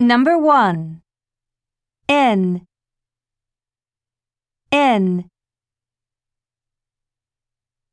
Number 1 N. N.